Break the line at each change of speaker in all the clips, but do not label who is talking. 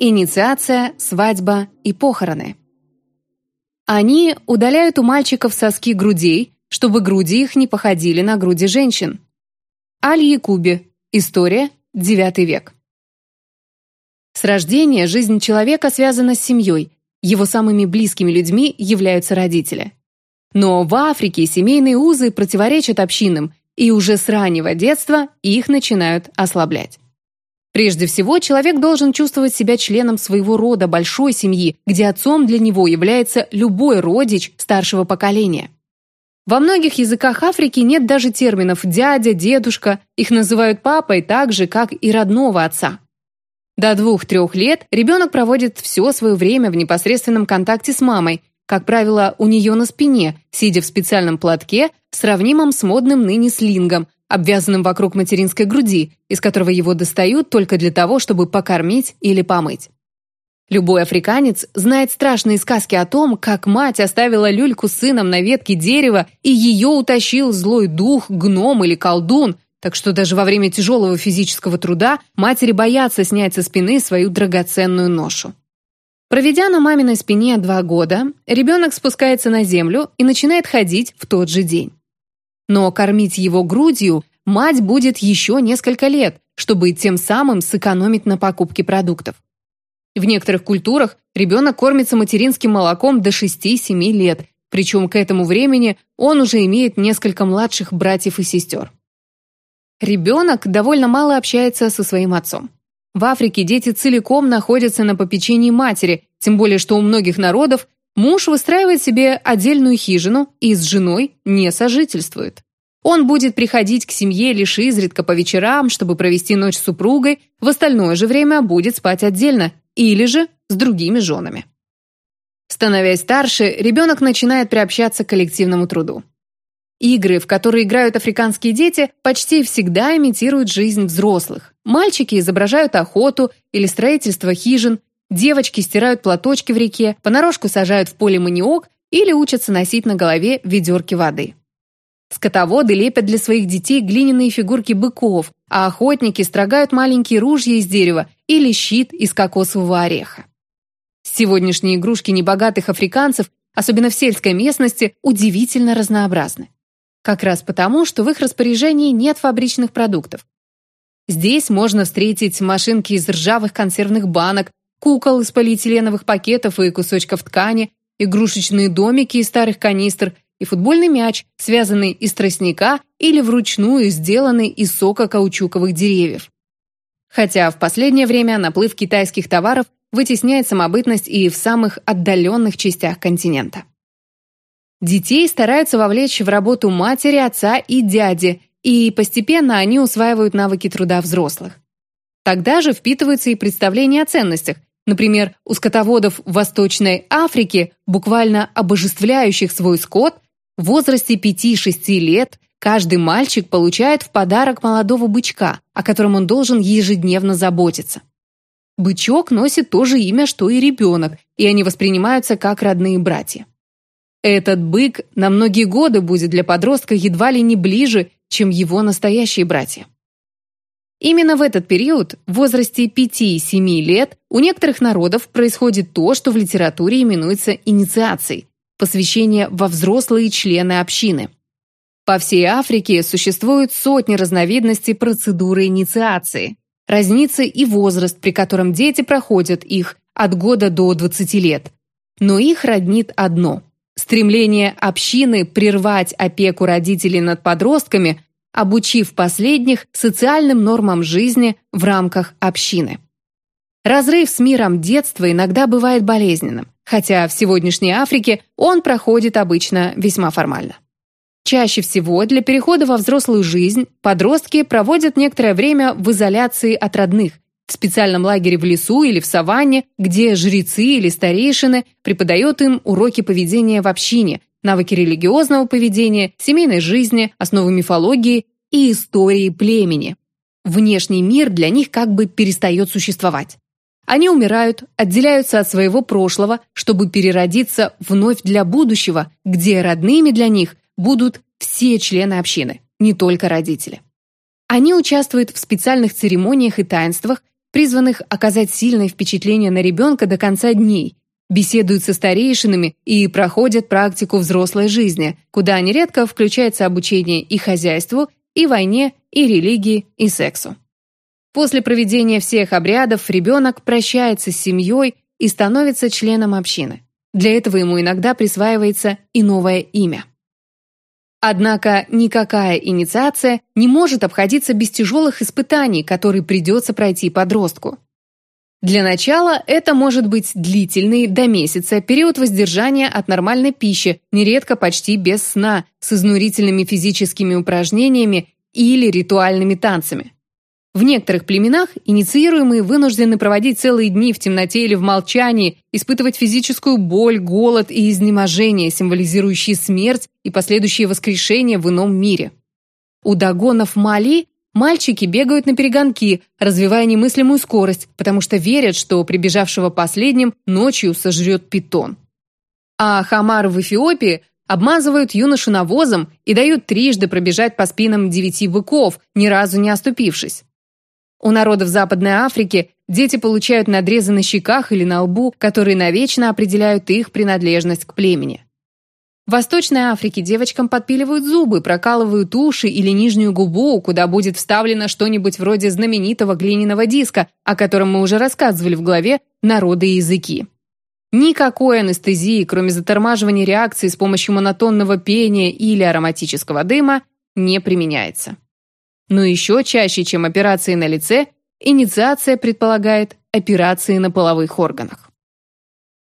инициация, свадьба и похороны. Они удаляют у мальчиков соски грудей, чтобы груди их не походили на груди женщин. Аль-Якуби. История. IX век. С рождения жизнь человека связана с семьей, его самыми близкими людьми являются родители. Но в Африке семейные узы противоречат общинам, и уже с раннего детства их начинают ослаблять. Прежде всего, человек должен чувствовать себя членом своего рода большой семьи, где отцом для него является любой родич старшего поколения. Во многих языках Африки нет даже терминов «дядя», «дедушка», их называют папой так же, как и родного отца. До двух-трех лет ребенок проводит все свое время в непосредственном контакте с мамой, как правило, у нее на спине, сидя в специальном платке, сравнимом с модным ныне слингом, обвязанным вокруг материнской груди, из которого его достают только для того, чтобы покормить или помыть. Любой африканец знает страшные сказки о том, как мать оставила люльку сыном на ветке дерева, и ее утащил злой дух, гном или колдун, так что даже во время тяжелого физического труда матери боятся снять со спины свою драгоценную ношу. Проведя на маминой спине два года, ребенок спускается на землю и начинает ходить в тот же день. Но кормить его грудью мать будет еще несколько лет, чтобы тем самым сэкономить на покупке продуктов. В некоторых культурах ребенок кормится материнским молоком до 6-7 лет, причем к этому времени он уже имеет несколько младших братьев и сестер. Ребенок довольно мало общается со своим отцом. В Африке дети целиком находятся на попечении матери, тем более что у многих народов муж выстраивает себе отдельную хижину и с женой не сожительствует. Он будет приходить к семье лишь изредка по вечерам, чтобы провести ночь с супругой, в остальное же время будет спать отдельно или же с другими женами. Становясь старше, ребенок начинает приобщаться к коллективному труду. Игры, в которые играют африканские дети, почти всегда имитируют жизнь взрослых. Мальчики изображают охоту или строительство хижин, девочки стирают платочки в реке, понарошку сажают в поле маниок или учатся носить на голове ведерки воды. Скотоводы лепят для своих детей глиняные фигурки быков, а охотники строгают маленькие ружья из дерева или щит из кокосового ореха. Сегодняшние игрушки небогатых африканцев, особенно в сельской местности, удивительно разнообразны. Как раз потому, что в их распоряжении нет фабричных продуктов. Здесь можно встретить машинки из ржавых консервных банок, кукол из полиэтиленовых пакетов и кусочков ткани, игрушечные домики из старых канистр и футбольный мяч, связанный из тростника или вручную сделанный из сока каучуковых деревьев. Хотя в последнее время наплыв китайских товаров вытесняет самобытность и в самых отдаленных частях континента. Детей стараются вовлечь в работу матери, отца и дяди, и постепенно они усваивают навыки труда взрослых. Тогда же впитываются и представления о ценностях. Например, у скотоводов Восточной Африке, буквально обожествляющих свой скот, в возрасте 5-6 лет каждый мальчик получает в подарок молодого бычка, о котором он должен ежедневно заботиться. Бычок носит то же имя, что и ребенок, и они воспринимаются как родные братья. Этот бык на многие годы будет для подростка едва ли не ближе, чем его настоящие братья. Именно в этот период, в возрасте 5-7 лет, у некоторых народов происходит то, что в литературе именуется инициацией – посвящение во взрослые члены общины. По всей Африке существуют сотни разновидностей процедуры инициации. Разнится и возраст, при котором дети проходят их от года до 20 лет. Но их роднит одно – Стремление общины прервать опеку родителей над подростками, обучив последних социальным нормам жизни в рамках общины. Разрыв с миром детства иногда бывает болезненным, хотя в сегодняшней Африке он проходит обычно весьма формально. Чаще всего для перехода во взрослую жизнь подростки проводят некоторое время в изоляции от родных, в специальном лагере в лесу или в саванне, где жрецы или старейшины преподают им уроки поведения в общине, навыки религиозного поведения, семейной жизни, основы мифологии и истории племени. Внешний мир для них как бы перестает существовать. Они умирают, отделяются от своего прошлого, чтобы переродиться вновь для будущего, где родными для них будут все члены общины, не только родители. Они участвуют в специальных церемониях и таинствах, призванных оказать сильное впечатление на ребенка до конца дней, беседуют со старейшинами и проходят практику взрослой жизни, куда нередко включается обучение и хозяйству, и войне, и религии, и сексу. После проведения всех обрядов ребенок прощается с семьей и становится членом общины. Для этого ему иногда присваивается и новое имя. Однако никакая инициация не может обходиться без тяжелых испытаний, которые придется пройти подростку. Для начала это может быть длительный, до месяца, период воздержания от нормальной пищи, нередко почти без сна, с изнурительными физическими упражнениями или ритуальными танцами. В некоторых племенах инициируемые вынуждены проводить целые дни в темноте или в молчании, испытывать физическую боль, голод и изнеможение, символизирующие смерть и последующее воскрешение в ином мире. У догонов Мали мальчики бегают на перегонки, развивая немыслимую скорость, потому что верят, что прибежавшего последним ночью сожрет питон. А хамары в Эфиопии обмазывают юношу навозом и дают трижды пробежать по спинам девяти быков, ни разу не оступившись. У народов Западной Африки дети получают надрезы на щеках или на лбу, которые навечно определяют их принадлежность к племени. В Восточной Африке девочкам подпиливают зубы, прокалывают уши или нижнюю губу, куда будет вставлено что-нибудь вроде знаменитого глиняного диска, о котором мы уже рассказывали в главе «Народы и языки». Никакой анестезии, кроме затормаживания реакции с помощью монотонного пения или ароматического дыма, не применяется. Но еще чаще, чем операции на лице, инициация предполагает операции на половых органах.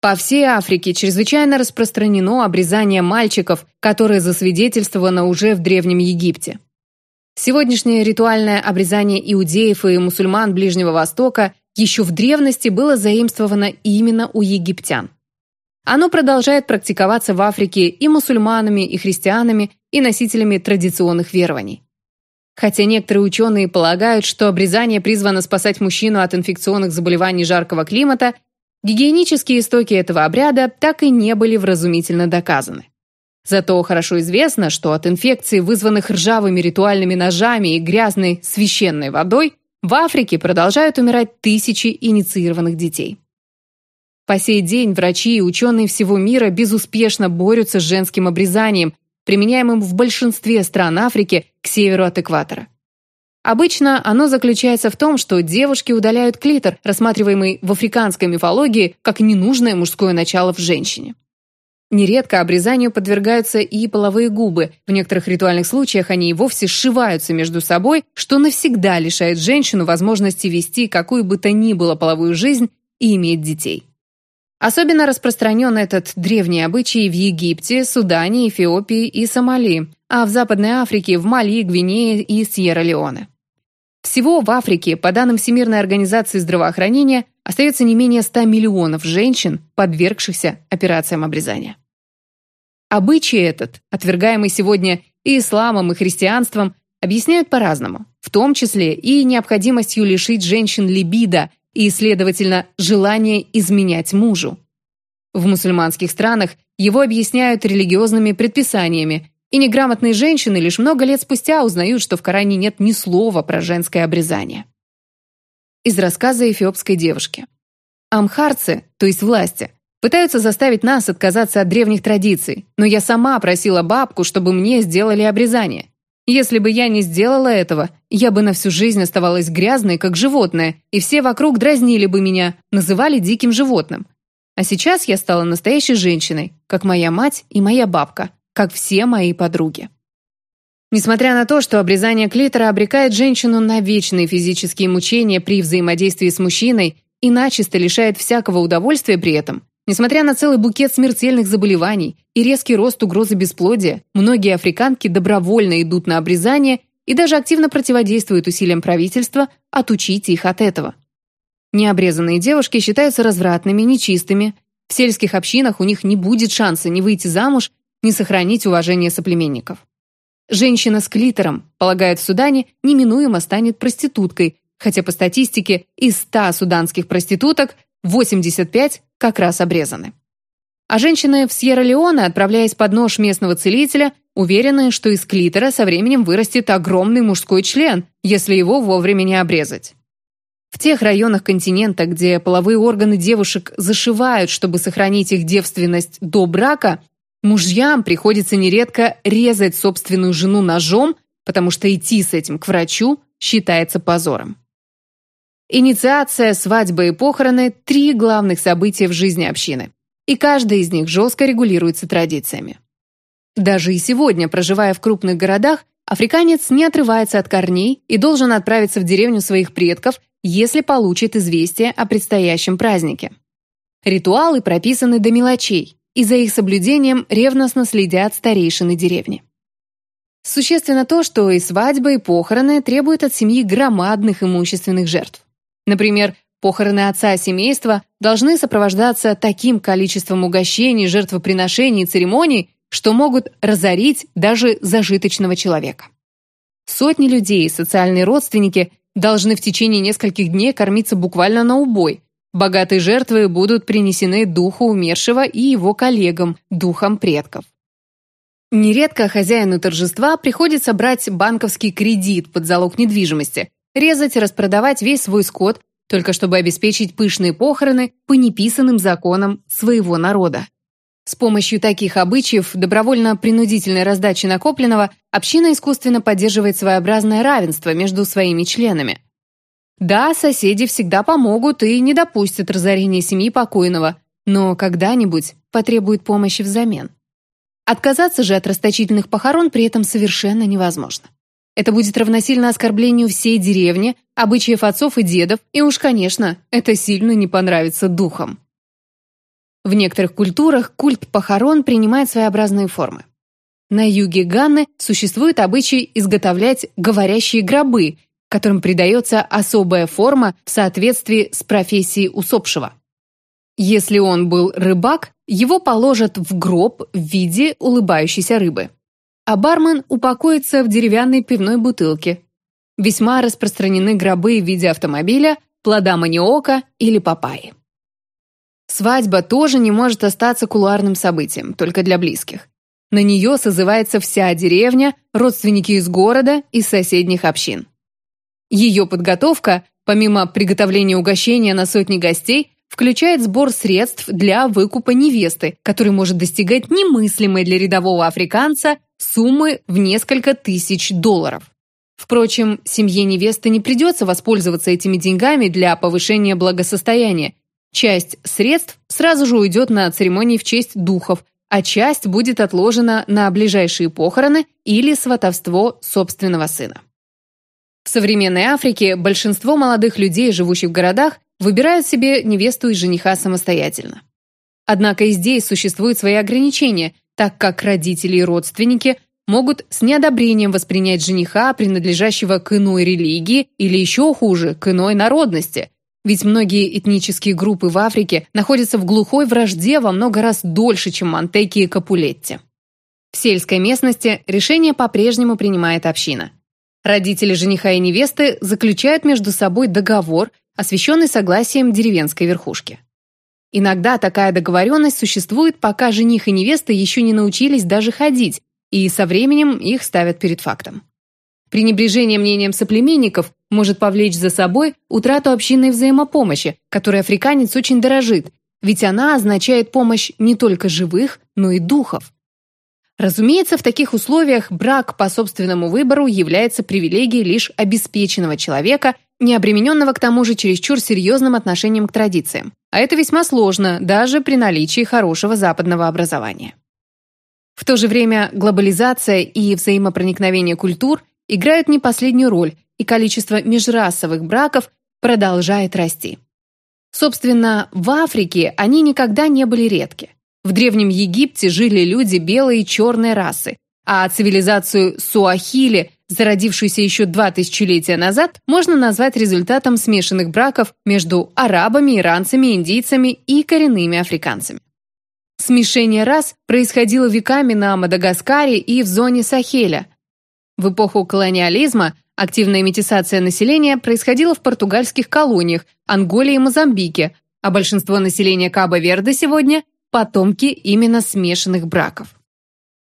По всей Африке чрезвычайно распространено обрезание мальчиков, которое засвидетельствовано уже в Древнем Египте. Сегодняшнее ритуальное обрезание иудеев и мусульман Ближнего Востока еще в древности было заимствовано именно у египтян. Оно продолжает практиковаться в Африке и мусульманами, и христианами, и носителями традиционных верований. Хотя некоторые ученые полагают, что обрезание призвано спасать мужчину от инфекционных заболеваний жаркого климата, гигиенические истоки этого обряда так и не были вразумительно доказаны. Зато хорошо известно, что от инфекций, вызванных ржавыми ритуальными ножами и грязной священной водой, в Африке продолжают умирать тысячи инициированных детей. По сей день врачи и ученые всего мира безуспешно борются с женским обрезанием, применяемым в большинстве стран Африки к северу от экватора. Обычно оно заключается в том, что девушки удаляют клитор, рассматриваемый в африканской мифологии как ненужное мужское начало в женщине. Нередко обрезанию подвергаются и половые губы. В некоторых ритуальных случаях они и вовсе сшиваются между собой, что навсегда лишает женщину возможности вести какую бы то ни было половую жизнь и иметь детей. Особенно распространен этот древний обычай в Египте, Судане, Эфиопии и Сомали, а в Западной Африке, в Мали, Гвинее и Сьерра-Леоне. Всего в Африке, по данным Всемирной организации здравоохранения, остается не менее 100 миллионов женщин, подвергшихся операциям обрезания. Обычай этот, отвергаемый сегодня и исламом, и христианством, объясняют по-разному, в том числе и необходимостью лишить женщин либидо и, следовательно, желание изменять мужу. В мусульманских странах его объясняют религиозными предписаниями, и неграмотные женщины лишь много лет спустя узнают, что в Коране нет ни слова про женское обрезание. Из рассказа эфиопской девушки. Амхарцы, то есть власти, пытаются заставить нас отказаться от древних традиций, но я сама просила бабку, чтобы мне сделали обрезание. Если бы я не сделала этого, я бы на всю жизнь оставалась грязной, как животное, и все вокруг дразнили бы меня, называли диким животным. А сейчас я стала настоящей женщиной, как моя мать и моя бабка, как все мои подруги. Несмотря на то, что обрезание клитора обрекает женщину на вечные физические мучения при взаимодействии с мужчиной и начисто лишает всякого удовольствия при этом, Несмотря на целый букет смертельных заболеваний и резкий рост угрозы бесплодия, многие африканки добровольно идут на обрезание и даже активно противодействуют усилиям правительства отучить их от этого. Необрезанные девушки считаются развратными, нечистыми. В сельских общинах у них не будет шанса ни выйти замуж, ни сохранить уважение соплеменников. Женщина с клитором, полагают в Судане, неминуемо станет проституткой, хотя по статистике из 100 суданских проституток 85 как раз обрезаны. А женщины в Сьерра-Леоне, отправляясь под нож местного целителя, уверены, что из клитора со временем вырастет огромный мужской член, если его вовремя не обрезать. В тех районах континента, где половые органы девушек зашивают, чтобы сохранить их девственность до брака, мужьям приходится нередко резать собственную жену ножом, потому что идти с этим к врачу считается позором. Инициация, свадьба и похороны – три главных события в жизни общины. И каждая из них жестко регулируется традициями. Даже и сегодня, проживая в крупных городах, африканец не отрывается от корней и должен отправиться в деревню своих предков, если получит известие о предстоящем празднике. Ритуалы прописаны до мелочей, и за их соблюдением ревностно следят старейшины деревни. Существенно то, что и свадьба, и похороны требуют от семьи громадных имущественных жертв. Например, похороны отца семейства должны сопровождаться таким количеством угощений, жертвоприношений и церемоний, что могут разорить даже зажиточного человека. Сотни людей, социальные родственники, должны в течение нескольких дней кормиться буквально на убой. Богатые жертвы будут принесены духу умершего и его коллегам, духам предков. Нередко хозяину торжества приходится брать банковский кредит под залог недвижимости, резать и распродавать весь свой скот, только чтобы обеспечить пышные похороны по неписанным законам своего народа. С помощью таких обычаев добровольно-принудительной раздачи накопленного община искусственно поддерживает своеобразное равенство между своими членами. Да, соседи всегда помогут и не допустят разорения семьи покойного, но когда-нибудь потребуют помощи взамен. Отказаться же от расточительных похорон при этом совершенно невозможно. Это будет равносильно оскорблению всей деревни, обычаев отцов и дедов, и уж, конечно, это сильно не понравится духам. В некоторых культурах культ похорон принимает своеобразные формы. На юге Ганны существует обычай изготовлять говорящие гробы, которым придается особая форма в соответствии с профессией усопшего. Если он был рыбак, его положат в гроб в виде улыбающейся рыбы. А бармен упокоится в деревянной пивной бутылке. Весьма распространены гробы в виде автомобиля, плода маниока или папайи. Свадьба тоже не может остаться кулуарным событием, только для близких. На нее созывается вся деревня, родственники из города и соседних общин. Ее подготовка, помимо приготовления угощения на сотни гостей, включает сбор средств для выкупа невесты, который может достигать немыслимой для рядового африканца суммы в несколько тысяч долларов. Впрочем, семье невесты не придется воспользоваться этими деньгами для повышения благосостояния. Часть средств сразу же уйдет на церемонии в честь духов, а часть будет отложена на ближайшие похороны или сватовство собственного сына. В современной Африке большинство молодых людей, живущих в городах, выбирают себе невесту и жениха самостоятельно. Однако и здесь существуют свои ограничения, так как родители и родственники могут с неодобрением воспринять жениха, принадлежащего к иной религии или еще хуже, к иной народности. Ведь многие этнические группы в Африке находятся в глухой вражде во много раз дольше, чем Монтеки и Капулетти. В сельской местности решение по-прежнему принимает община. Родители жениха и невесты заключают между собой договор, освященный согласием деревенской верхушки. Иногда такая договоренность существует, пока жених и невеста еще не научились даже ходить, и со временем их ставят перед фактом. Пренебрежение мнением соплеменников может повлечь за собой утрату общинной взаимопомощи, которой африканец очень дорожит, ведь она означает помощь не только живых, но и духов. Разумеется, в таких условиях брак по собственному выбору является привилегией лишь обеспеченного человека, не обремененного к тому же чересчур серьезным отношением к традициям. А это весьма сложно, даже при наличии хорошего западного образования. В то же время глобализация и взаимопроникновение культур играют не последнюю роль, и количество межрасовых браков продолжает расти. Собственно, в Африке они никогда не были редки. В Древнем Египте жили люди белой и черной расы, а цивилизацию Суахили, зародившуюся еще два тысячелетия назад, можно назвать результатом смешанных браков между арабами, иранцами, индийцами и коренными африканцами. Смешение рас происходило веками на Мадагаскаре и в зоне Сахеля. В эпоху колониализма активная метисация населения происходила в португальских колониях, Анголе и Мозамбике, а большинство населения Кабо-Верде сегодня потомки именно смешанных браков.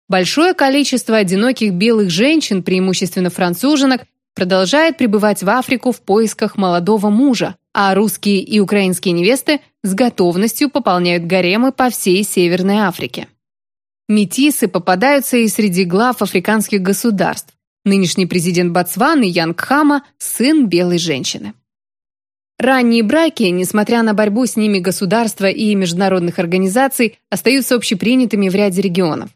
Большое количество одиноких белых женщин, преимущественно француженок, продолжает пребывать в Африку в поисках молодого мужа, а русские и украинские невесты с готовностью пополняют гаремы по всей Северной Африке. Метисы попадаются и среди глав африканских государств. Нынешний президент Ботсваны Ян Кхама – сын белой женщины. Ранние браки, несмотря на борьбу с ними государства и международных организаций, остаются общепринятыми в ряде регионов.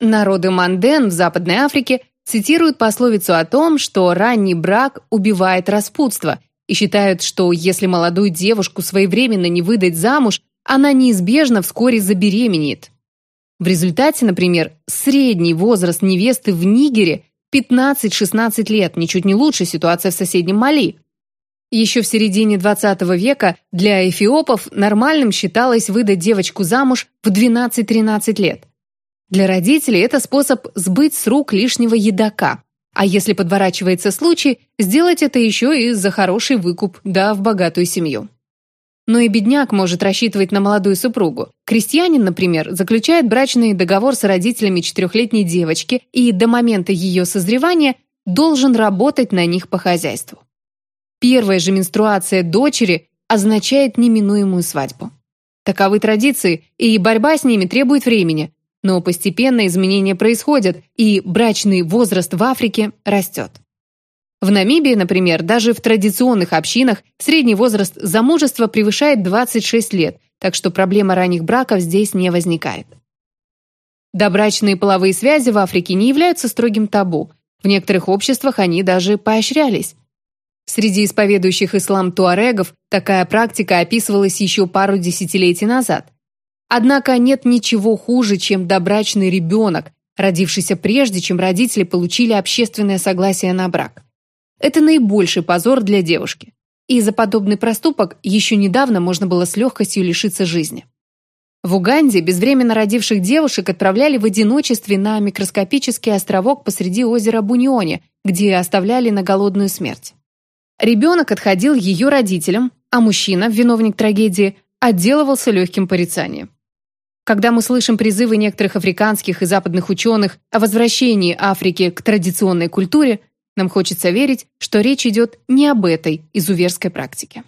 Народы Манден в Западной Африке цитируют пословицу о том, что ранний брак убивает распутство, и считают, что если молодую девушку своевременно не выдать замуж, она неизбежно вскоре забеременеет. В результате, например, средний возраст невесты в Нигере 15-16 лет, ничуть не лучше ситуация в соседнем Мали. Еще в середине 20 века для эфиопов нормальным считалось выдать девочку замуж в 12-13 лет. Для родителей это способ сбыть с рук лишнего едока. А если подворачивается случай, сделать это еще и за хороший выкуп, да в богатую семью. Но и бедняк может рассчитывать на молодую супругу. Крестьянин, например, заключает брачный договор с родителями четырехлетней девочки и до момента ее созревания должен работать на них по хозяйству. Первая же менструация дочери означает неминуемую свадьбу. Таковы традиции, и борьба с ними требует времени, но постепенно изменения происходят, и брачный возраст в Африке растет. В Намибии, например, даже в традиционных общинах средний возраст замужества превышает 26 лет, так что проблема ранних браков здесь не возникает. Добрачные половые связи в Африке не являются строгим табу. В некоторых обществах они даже поощрялись. Среди исповедующих ислам туарегов такая практика описывалась еще пару десятилетий назад. Однако нет ничего хуже, чем добрачный ребенок, родившийся прежде, чем родители получили общественное согласие на брак. Это наибольший позор для девушки. И за подобный проступок еще недавно можно было с легкостью лишиться жизни. В Уганде безвременно родивших девушек отправляли в одиночестве на микроскопический островок посреди озера Буньоне, где оставляли на голодную смерть. Ребенок отходил ее родителям, а мужчина, виновник трагедии, отделывался легким порицанием. Когда мы слышим призывы некоторых африканских и западных ученых о возвращении Африки к традиционной культуре, нам хочется верить, что речь идет не об этой изуверской практике.